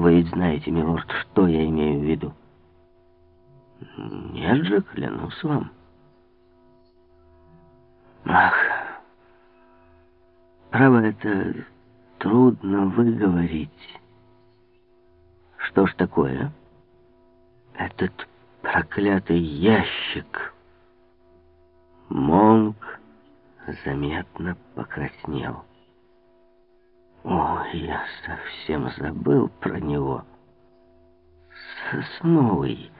Вы ведь знаете, милорд, что я имею в виду. Нет же, клянусь вам. Ах, право это трудно выговорить. Что ж такое? Этот проклятый ящик. Монг заметно покраснел. О, я совсем забыл про него. Сосновый,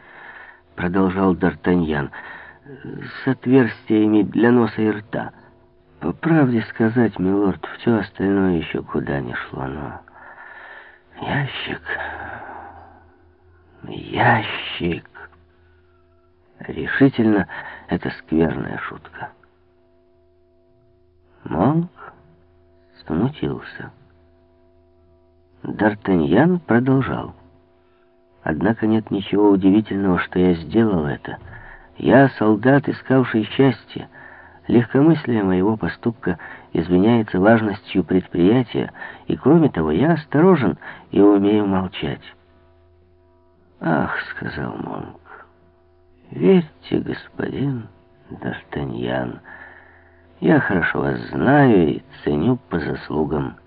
продолжал Д'Артаньян, с отверстиями для носа и рта. По правде сказать, милорд, все остальное еще куда ни шло, но... Ящик... Ящик... Решительно, это скверная шутка. Монк смутился. Д'Артаньян продолжал. Однако нет ничего удивительного, что я сделал это. Я солдат, искавший счастье. Легкомыслие моего поступка изменяется важностью предприятия, и кроме того, я осторожен и умею молчать. «Ах», — сказал Монк, — «верьте, господин Д'Артаньян, я хорошо вас знаю и ценю по заслугам».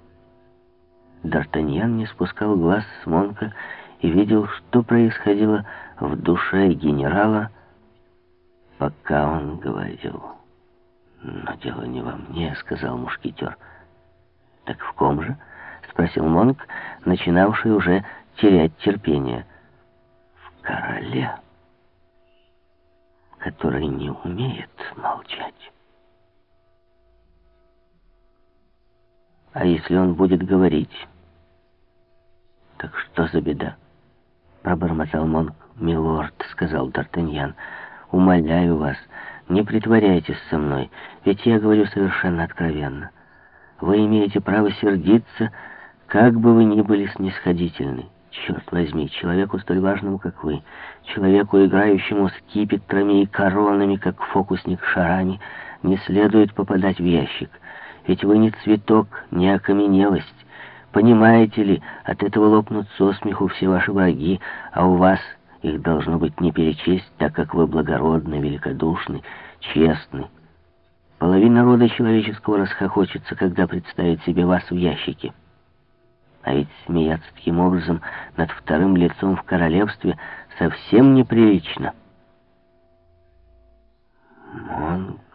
Д'Артаньян не спускал глаз с Монка и видел, что происходило в душе генерала, пока он говорил. «Но дело не во мне», — сказал мушкетер. «Так в ком же?» — спросил Монк, начинавший уже терять терпение. «В короле, который не умеет молчать». «А если он будет говорить?» «Так что за беда?» Пробормотал Монк. «Милорд», — сказал Д'Артаньян, — «умоляю вас, не притворяйтесь со мной, ведь я говорю совершенно откровенно. Вы имеете право сердиться, как бы вы ни были снисходительны. Черт возьми, человеку столь важному, как вы, человеку, играющему с кипетрами и коронами, как фокусник шарами, не следует попадать в ящик. Ведь вы не цветок, не окаменелость, Понимаете ли, от этого лопнут со смеху все ваши враги, а у вас их должно быть не перечесть, так как вы благородны, великодушны, честны. Половина рода человеческого расхохочется, когда представит себе вас в ящике. А ведь смеяться таким образом над вторым лицом в королевстве совсем неприлично. Монг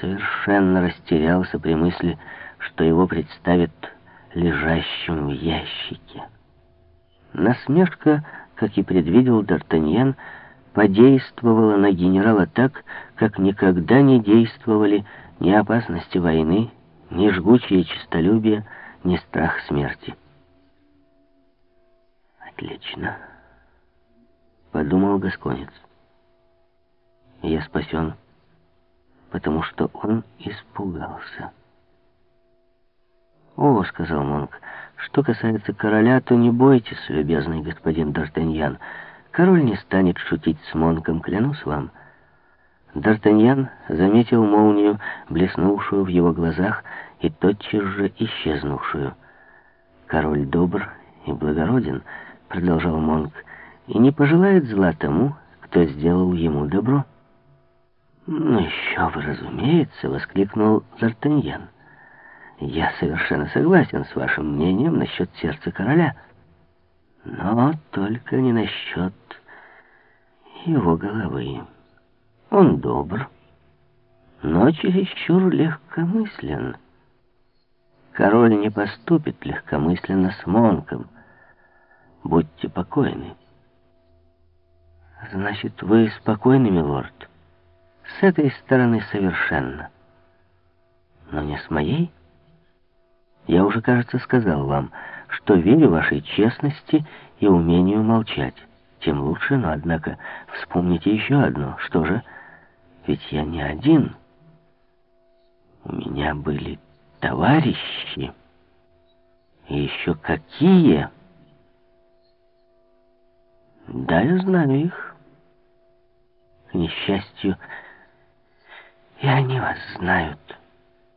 совершенно растерялся при мысли, что его представят лежащим в ящике. Насмешка, как и предвидел Д'Артаньян, подействовала на генерала так, как никогда не действовали ни опасности войны, ни жгучее честолюбие, ни страх смерти. «Отлично», — подумал Гасконец. «Я спасен, потому что он испугался». «О», — сказал Монк, — «что касается короля, то не бойтесь, любезный господин Д'Артаньян. Король не станет шутить с Монком, клянусь вам». Д'Артаньян заметил молнию, блеснувшую в его глазах и тотчас же исчезнувшую. «Король добр и благороден», — продолжал Монк, — «и не пожелает зла тому, кто сделал ему добро». «Ну еще бы, разумеется», — воскликнул Д'Артаньян. Я совершенно согласен с вашим мнением насчет сердца короля. Но только не насчет его головы. Он добр, но чересчур легкомыслен. Король не поступит легкомысленно с Монком. Будьте покойны. Значит, вы спокойны, милорд? С этой стороны совершенно. Но не с моей? Я уже, кажется, сказал вам, что верю вашей честности и умению молчать. Тем лучше, но, однако, вспомните еще одно. Что же? Ведь я не один. У меня были товарищи. И еще какие? Да, я знаю их. К несчастью, и они вас знают.